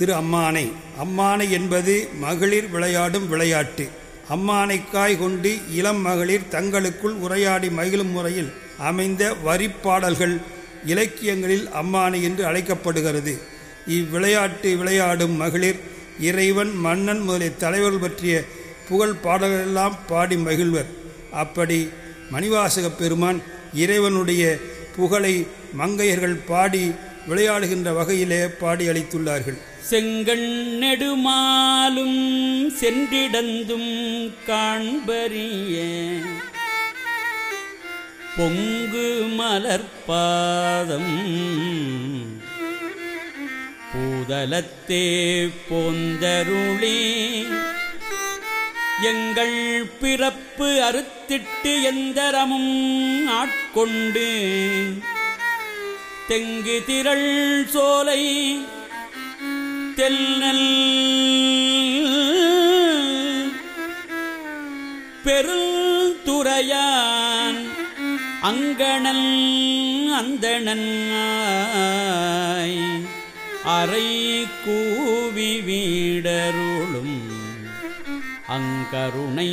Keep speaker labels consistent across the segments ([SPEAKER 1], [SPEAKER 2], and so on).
[SPEAKER 1] திரு அம்மானை. அம்மானை என்பது மகளிர் விளையாடும் விளையாட்டு. அம்மானைக்காய் கொண்டு இளம் மகளிர் தங்களுக்குள் உரையாடி மகிழும் முறையில் அமைந்த வரிப்பாடல்கள் இலக்கியங்களில் அம்மானை என்று அழைக்கப்படுகிறது. இவ்விளையாட்டு விளையாடும் மகளிர் இறைவன் மன்னன் முதலிய தலைவர்கள் பற்றிய புகழ் பாடல்களெல்லாம் பாடி மகிழ்வர். அப்படி மணிவாசக பெருமான் இறைவனுடைய புகழை மங்கையர்கள் பாடி விளையாடுகின்ற வகையிலே பாடி அளித்துள்ளார்கள்.
[SPEAKER 2] செங்கண் நெடுமாலும் சென்றிடந்தும் காண்பறிய. பொங்கு மலர்பாதம் பூதலத்தே போந்தருளி. எங்கள் பிறப்பு அறுத்திட்டு எந்தரமும் ஆட்கொண்டு. தெங்கு திரள் சோலை தெல்நல் பெருந்துறையான் அங்கணன் அந்தணன் அறை கூவி வீடருளும் அங்கருணை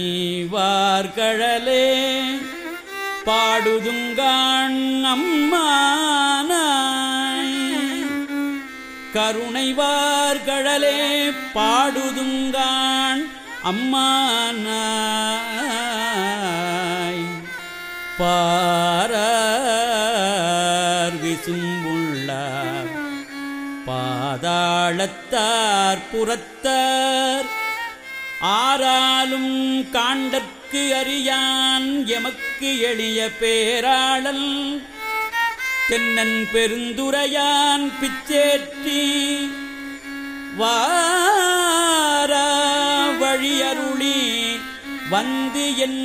[SPEAKER 2] வார்கழலே பாடுதுங்கான் அம்மானா கருணைவார்கழலே பாடுதுங்கான் அம்மானாய். பாரார் விசும்புள்ளார். பாதாளத்தார் புறத்தார் ஆராலும் காண்டற்கு அறியான் எமக்கு எளிய பேராளல். தென்னன் பெருந்துரையான் பிச்சேற்றி வாரா வழியருளி வந்து என்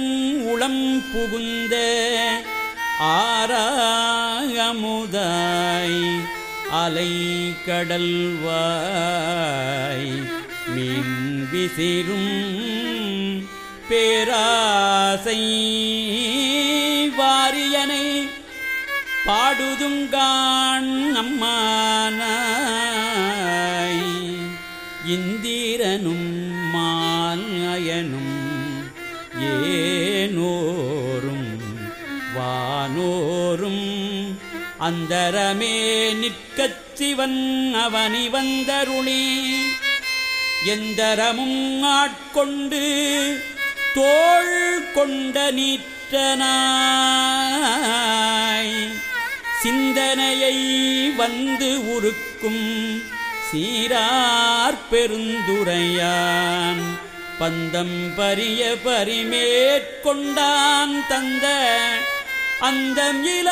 [SPEAKER 2] உளம் புகுந்த ஆராயமுதாய் அலை கடல்வாய் மீன் விசிறும் பேராசை பாடுதுங்கான் அம்மானாய். இந்திரனும் மாயனும் ஏனோரும் வானோரும் அந்தரமே நிற்கச் சிவன் அவனி வந்தருளி. எந்தரமும் ஆட்கொண்டு தோள் கொண்ட நீற்றனாய். சிந்தனையை வந்து உருக்கும் சீரார் பெருந்துரையான். பந்தம் பரிய பரிமேற்கொண்டான் தந்த அந்தம் இல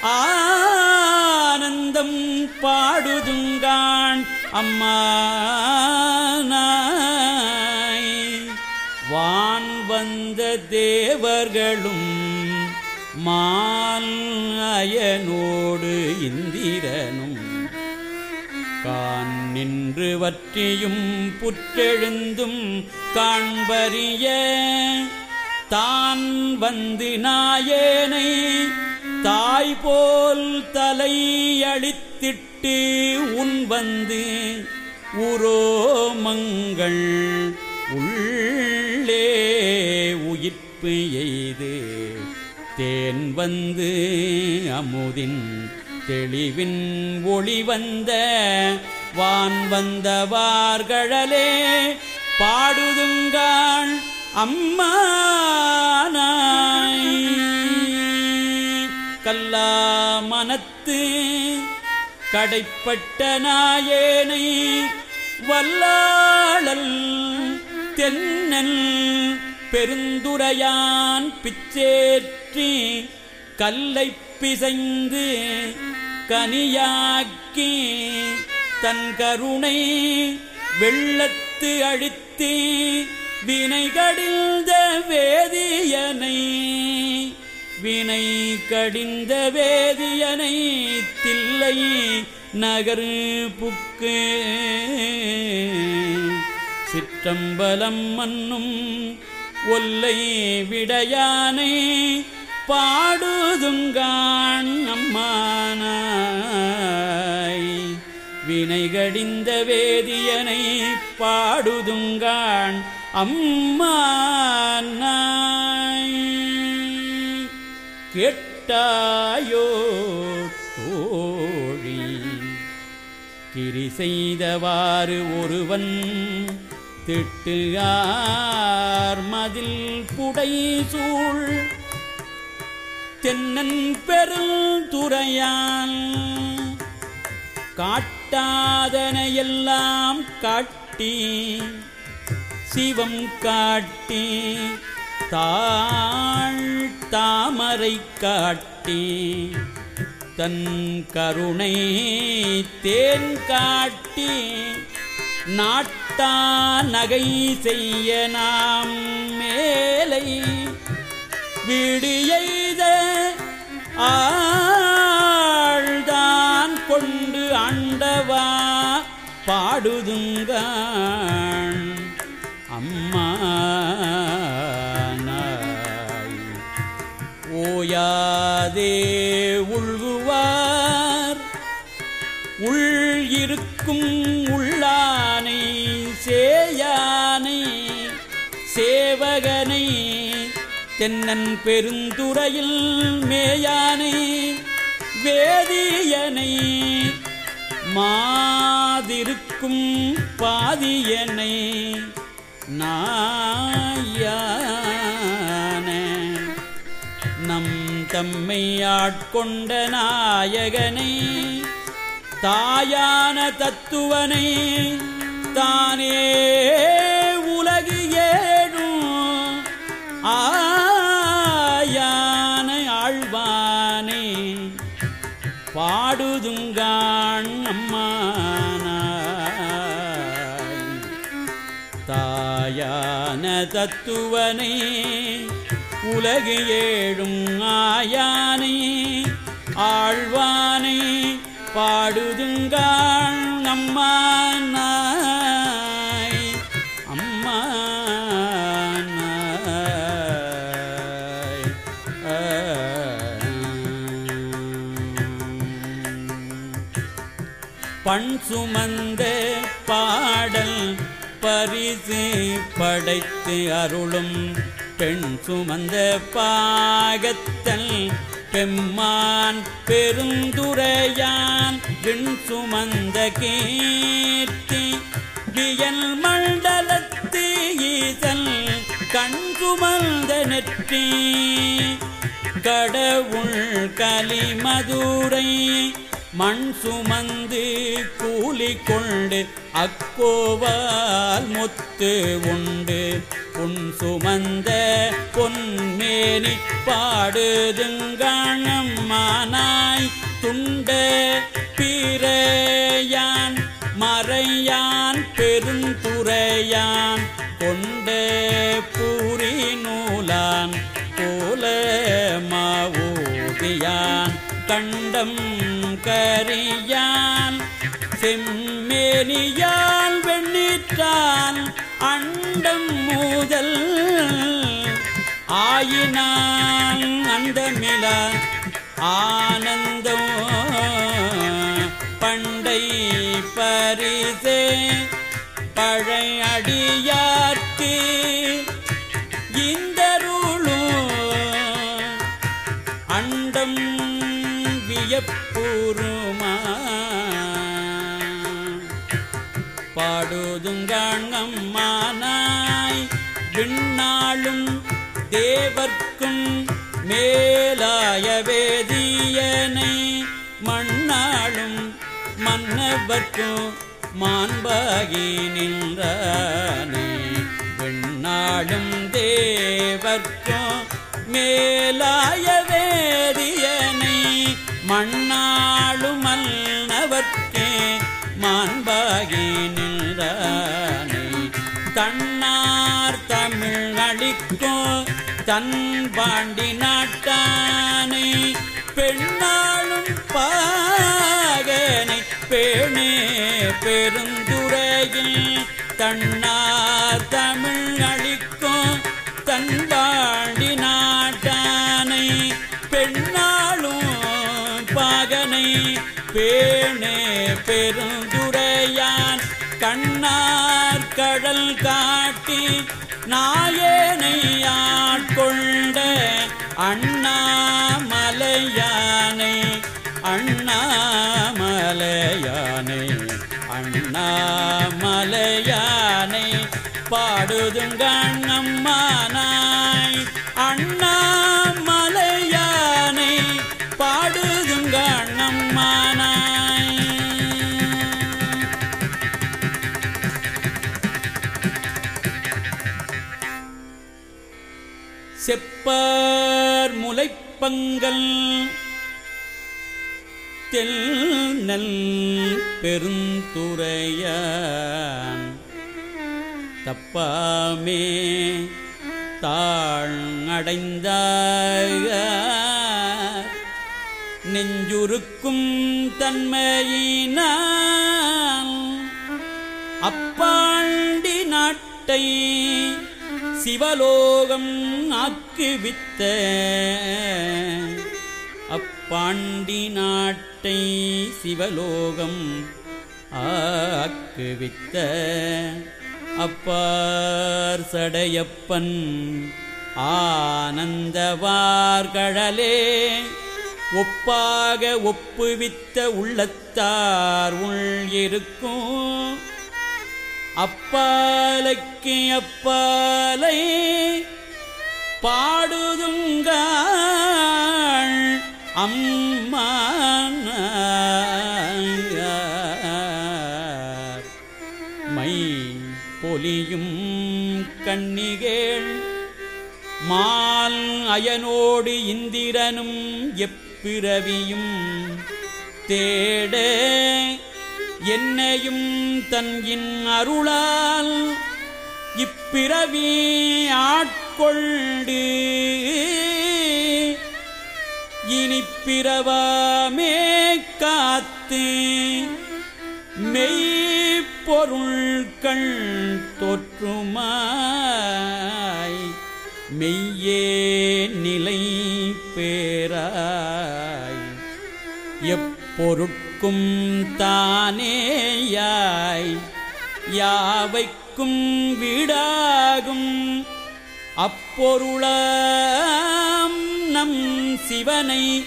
[SPEAKER 2] ஆனந்தம் பாடுதுங்கான் அம்மானாய். வான் வந்த தேவர்களும் மால் அயனோடு இந்திரனும் கான் நின்று வற்றியும் புற்றெழுந்தும் காண்பறிய தான் வந்து நாயேனை தாய் போல் தலையளித்திட்டு உன் வந்து உரோமங்கள் உள்ளே உயிர்ப்பு எய்து. தேன் வந்து அமுதின் தெளிவின் ஒளி வந்த வான் வந்தவார்களே பாடுதுங்காள் அம்மானாய். கல்லா மனத்து கடைப்பட்ட நாயேனை வல்லாளல் தென்னல் பெருந்துரையான் பிச்சேற்ற கல்லை பிசைந்து கனியாக்கி தன் கருணை வெள்ளத்து அழித்து வினைகடிந்த வேதியனை வினை கடிந்த வேதியனை தில்லை நகரு புக்கு. சிற்றம்பலம் மன்னும் ஒல்லை விடையானை பாடுதுங்கான் அம்மானாய் வினைகடிந்த வேதியனை பாடுதுங்கான் அம்மா கேட்டாயோ தோழி கிரி செய்தவாறு ஒருவன் திட்டுகார் மதில் புடை சூழ் தென்னன் பெருந்துறையான் காட்டாதனையெல்லாம் காட்டி சிவம் காட்டி தாழ் தாமரை காட்டி தன் கருணை தேன் காட்டி நாட்டா நகை செய்ய நாம் மேலை வீடு எய்த ஆழ்தான் கொண்டு ஆண்டவா பாடுதுங்கான் அம்மா நாய். ஓயாதே உள்குவார் உள் இருக்கும் உள் தென்னன் பெருந்துறையில் மேயானை வேதியனை மாதிருக்கும் பாதியனை நாயான நம் தம்மை ஆட்கொண்ட நாயகனை தாயான தத்துவனை தானே தத்துவனை உலகு ஏழும் ஆயானை ஆழ்வானை பாடுதுங்காள் அம்மானாய் அம்மானாய். பண் சுமந்த பாடல் பரிசு படைத்து அருளும் பெண் சுமந்த பாகத்தல் பெம்மான் பெருந்துரையான் விண் சுமந்த கீர்த்தி வியல் மண்டலத்து ஈசல் கண் சுமந்த நெற்றி கடவுள் கலிமதுரை மண் சுமந்து கூலி கொண்டு அக்கோவால் முத்து உண்டு. உன் சுமந்த பொன்மேனி பாடுதுங்காணம்மானாய் துண்ட பிறையான் மறையான் பெருந்துறையான் கொண்ட பூரி நூலான் போல மாவூதியான் கண்டம் கரியான் செம்மேனியான் வெண்ணிற்றான் அண்டம் மூதல் ஆயினான் அந்தமில ஆனந்தம் பண்டை பரிசே பழையடியார்க்கு இந்தருளும் அண்டம் வியப்பூருமா பாடுதுங்காணம்மானாய் விண்ணாளும் தேவர்க்கும் மேலாய வேதியனை மண்ணாளும் மன்னவர்க்கும் மாண்பாகி நின்றானே விண்ணாளும் தேவர்க்கும் மேலாய வேதியனை மண்ணாளும் மன்னவர்க்கே மாண்பாகி நின்றானே. தன்னார் தமிழ் அளிக்கும் தன் பாண்டி நாட்டானை. பெண்ணாளும் பாகனை பேணே. கண்ணார் காட்டி நாயனை ஆட்கொண்ட அண்ணாமலையானை அண்ணாமலையானை அண்ணாமலையானை பாடுதுங்க அண்ணம்மானா செப்பார் முலைப்பங்கல் தெல்நல் பெருந்துறைய தப்பாமே தாழ்நடைந்த நெஞ்சுருக்கும் தன்மையினால் அப்பாண்டி நாட்டை சிவலோகம் ஆக்குவித்த அப்பாண்டி நாட்டை சிவலோகம் ஆக்குவித்த அப்பார் சடையப்பன் ஆனந்தவார்கழலே ஒப்பாக ஒப்புவித்த உள்ளத்தார் உள் இருக்கும் அப்பாலைக்கு அப்பாலை பாடுதுங்காள் அம்மா மை பொலியும் கண்ணிகேள் மால் அயனோடு இந்திரனும் எப்பிறவியும் தேட என்னையும் தன்கின் அருளால் இப்பிறவி ஆட்கொண்டு இனிப்பிறவாமே காத்து மெய்ப்பொருள்கள் தொற்றுமாய். மெய்யே நிலை பேராய் எப்பொருட்கும் தானேயாய் யாவைக்கும் வீடாகும். அப்பொருளாம் நம் சிவனை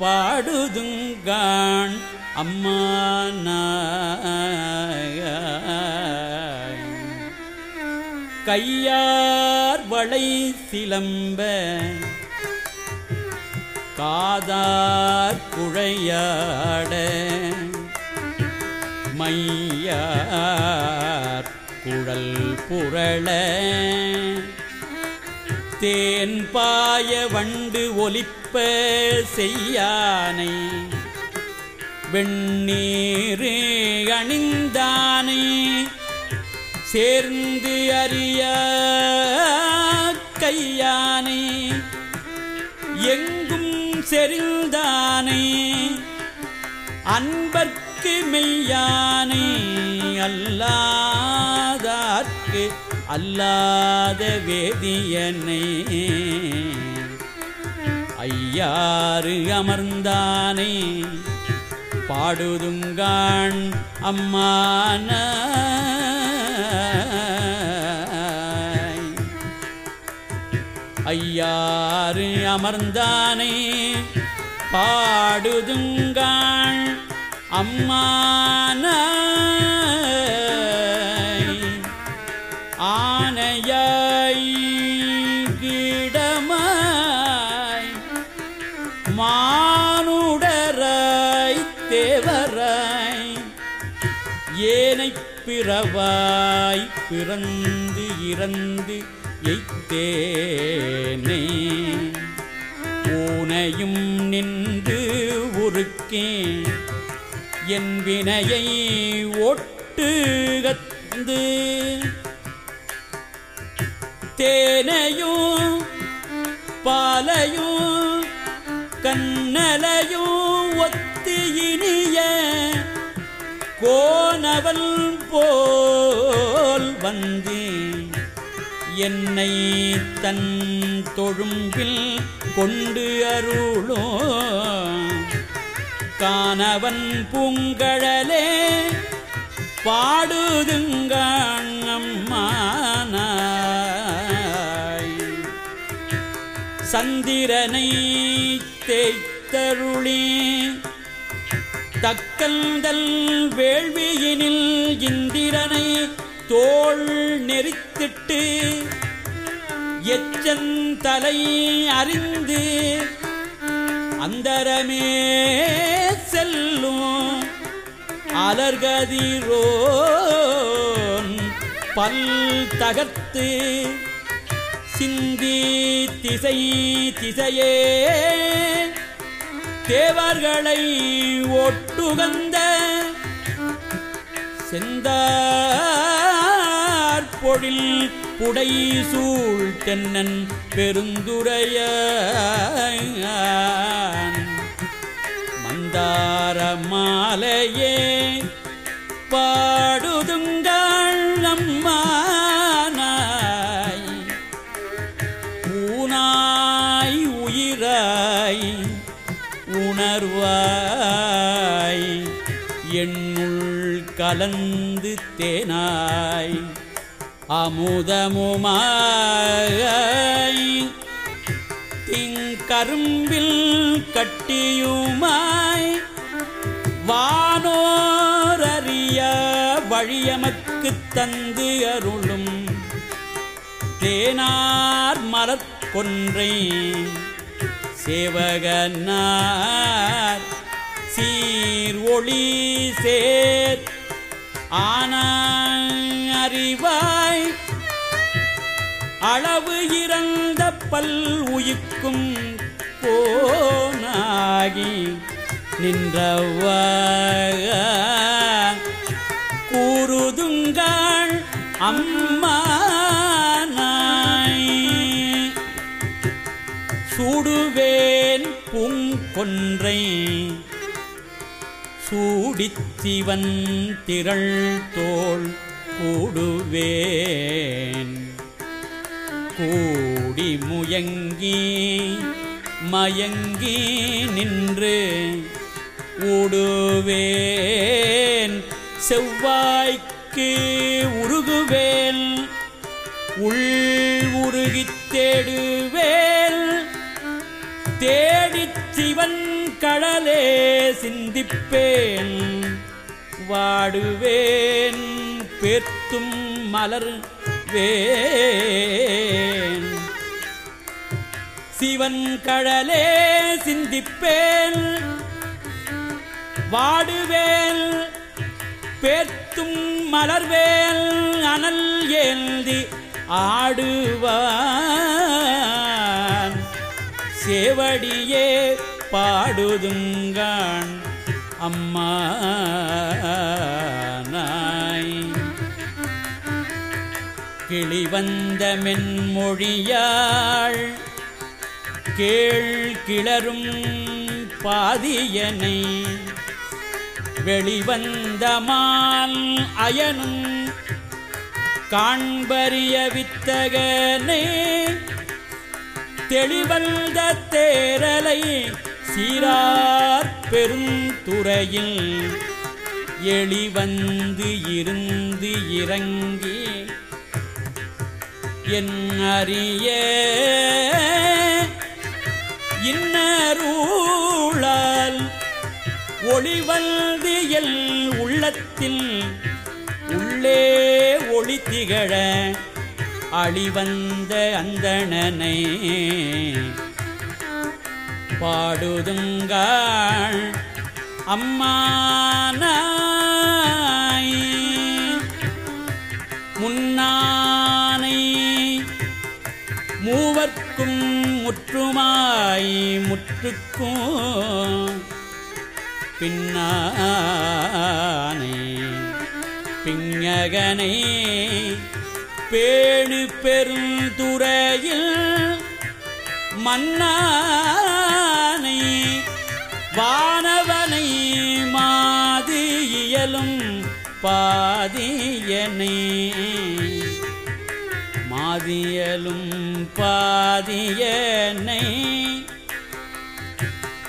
[SPEAKER 2] பாடுதுங்கான் அம்மானாய். கையார் வளை சிலம்ப காதார் குழையாட. மையார் குழல் புரள. தேன் பாய வண்டு ஒலிப்ப செய்யானை. வெண்ணீரு அணிந்தானை. சேர்ந்து அறிய கையானை. எங்க செறிந்தானே. அன்பர்க்கு மெய்யானை அல்லாதார்க்கு அல்லாத வேதியனை. ஐயாறு அமர்ந்தானே பாடுதுங்கான் அம்மான. ஐயாறு அமர்ந்தானே பாடுதுங்காள் அம்மான. ஆனையாய் கிடமாய் மானுடராய் தேவராய் ஏனை பிறவாய் பிறந்து இறந்து எய்த்தேனே. பூனையும் நின்று உருக்கேன். என் வினையை ஒட்டுகத்து தேனையும் பாலையும் கண்ணலையும் ஒத்து இனிய கோனவல் போல் வந்தேன். என்னை தன் தொழும்பில் கொண்டு அருளோ. காணவன் பூங்கழலே பாடுதுங்கம்மானாய் சந்திரனை தேய்த்தருளி. தக்கந்தல் வேள்வியினில் இந்திரனை தோள் நெறித்திட்டு எச்சந்தலை அறிந்து அந்தரமே செல்லும் அலர்கதிரோ பல் தகர்த்து சிந்தி திசை திசையே தேவர்களை ஒட்டுகந்த செந்தார் பொழில் புடை சூழ் தென்னன் பெருந்துரைய மந்தார மாலையே பாடுதுங்கள் அம்மானாய் ஊனாய் உயிராய் உணர்வாய் என்னுள் கலந்து தேனாய். அமுதமுமாய் திங்கரும்பில் கட்டியுமாய் வானோரறிய வழியமக்கு தந்து அருளும் தேனார் மலர்கொன்றை சேவகனார் சீர் ஒளி சேர் ஆனார் அறிவாய். அளவு இறந்த பல் உயிக்கும் போனாகி நின்றவ கூறுதுங்கள் அம்மானாய். சூடுவேன் பூங்கொன்றை சூடித்திவன் திரள் கூடுவேன். கூடி முயங்கி மயங்கி நின்று ஊடுவேன். செவ்வாய்க்கு உருகுவேன் உள் உருகித் தேடுவேல். தேடிச் சிவன் கடலே சிந்திப்பேன். வாடுவேன். பேர்த்தும் மலர் வேன். சிவன் கழலே சிந்திப்பேன். வாடுவேல் பேர்த்தும் மலர்வேல் அனல் ஏந்தி ஆடுவான். சேவடியே பாடுதுங்கான் அம்மா நான் கிளிவந்த மென்மொழியாள். கேள் கிளரும் பாதியனை. வெளிவந்தமால் அயனும் காண்பரிய வித்தகனே. தெளிவந்த தேரலை சீரார் பெருந்துறையில். எளிவந்து இருந்து இறங்கி என் அறிய இன்னருளால் ஒளிவந்து எல் உள்ளத்தில் உள்ளே ஒளி திகழ அழிவந்த அந்தணனை. பாடுதுங்காள் அம்மானாய் மூவர்க்கும் முற்றுமாய் முற்றுக்கும் பின்னானே பிஞகனை பேணு பெருந்துறையில் மன்னானை வானவனை மாது இயலும் பாதியனை மாதியலும் பாதியனை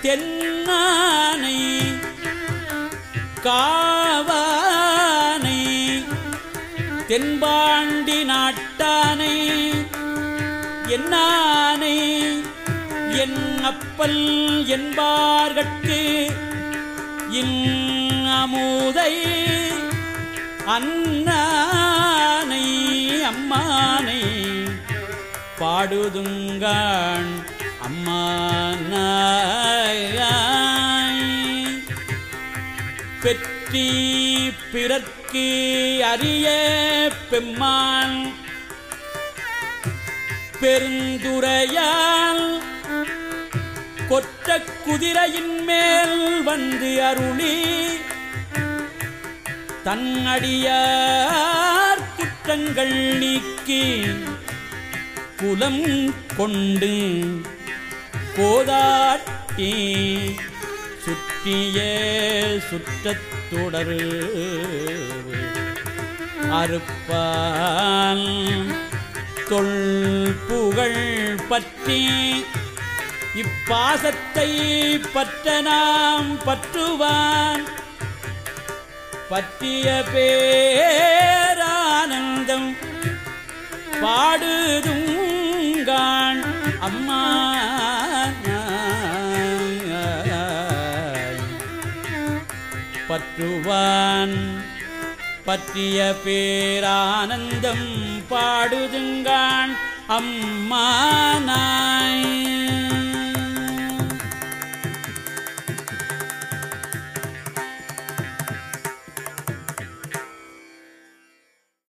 [SPEAKER 2] தென்னானை காவானை தென்பாண்டி நாட்டானை என்னானை என் அப்பல் என்பார்கட்கு இன் அமுதை அன்னானை அம்மானை பாடுதுங்கான் அம்மானாய். பெற்றி பிறர்க்கு அரிய பெம்மான் பெருந்துரையால் கொற்ற குதிரையின் மேல் வந்து அருளி தன்னடியார் குற்றங்கள் நீக்கி குலம் கொண்டு போதாட்டி சுற்றிய சுற்றத்தொடர் அறுப்பால் தொல் புகழ் பற்றி இப்பாசத்தை பற்ற நாம் பற்றுவான். பற்றிய பேரானந்தம் பாடுதுங்கான் அம்மா பற்றுவான் பற்றிய பேரானந்தம் பாடுதுங்கான் அம்மா நாய்.